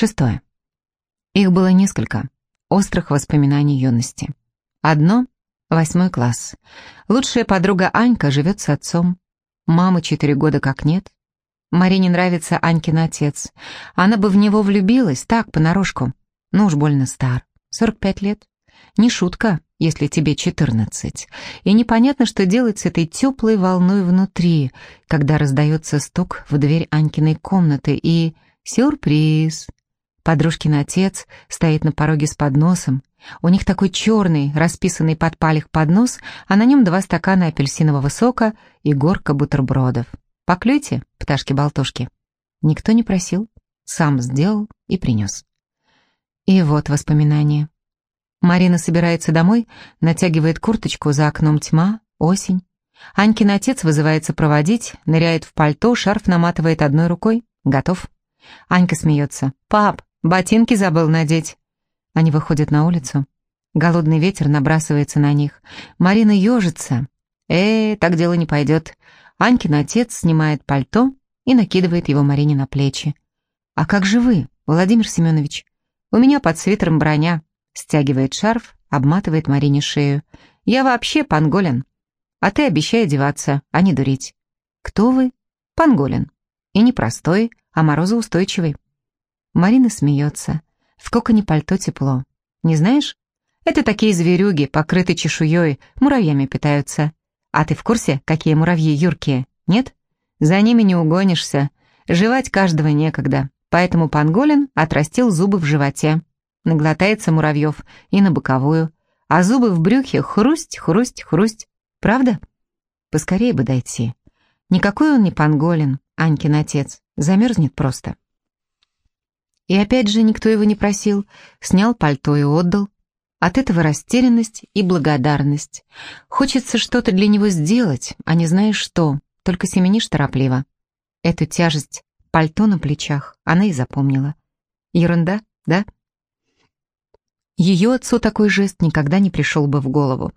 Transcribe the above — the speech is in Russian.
Шестое. Их было несколько острых воспоминаний юности. Одно — восьмой класс. Лучшая подруга Анька живет с отцом. Мамы четыре года как нет. Марине нравится Анькин отец. Она бы в него влюбилась, так, понарошку. Ну уж больно стар. Сорок пять лет. Не шутка, если тебе четырнадцать. И непонятно, что делать с этой теплой волной внутри, когда раздается стук в дверь Анькиной комнаты и... Сюрприз! Подружкин отец стоит на пороге с подносом. У них такой черный, расписанный под палих поднос, а на нем два стакана апельсинового сока и горка бутербродов. «Поклюйте, пташки-болтушки». Никто не просил, сам сделал и принес. И вот воспоминания. Марина собирается домой, натягивает курточку, за окном тьма, осень. Анькин отец вызывается проводить, ныряет в пальто, шарф наматывает одной рукой. Готов. Анька смеется. «Пап, ботинки забыл надеть». Они выходят на улицу. Голодный ветер набрасывается на них. Марина ежится. «Э, так дело не пойдет». Анькин отец снимает пальто и накидывает его Марине на плечи. «А как же вы, Владимир Семенович? У меня под свитером броня». Стягивает шарф, обматывает Марине шею. «Я вообще панголин. А ты обещай одеваться, а не дурить». «Кто вы?» «Панголин. И не простой, а морозоустойчивый». Марина смеется. В коконе пальто тепло. «Не знаешь? Это такие зверюги, покрыты чешуей, муравьями питаются. А ты в курсе, какие муравьи юркие? Нет? За ними не угонишься. Жевать каждого некогда. Поэтому панголин отрастил зубы в животе. Наглотается муравьев и на боковую. А зубы в брюхе хрусть, хрусть, хрусть. Правда? Поскорее бы дойти. Никакой он не панголин, Анькин отец. Замерзнет просто. И опять же никто его не просил. Снял пальто и отдал. От этого растерянность и благодарность. Хочется что-то для него сделать, а не знаешь что, только семенишь торопливо. Эту тяжесть пальто на плечах она и запомнила. Ерунда, да? Ее отцу такой жест никогда не пришел бы в голову.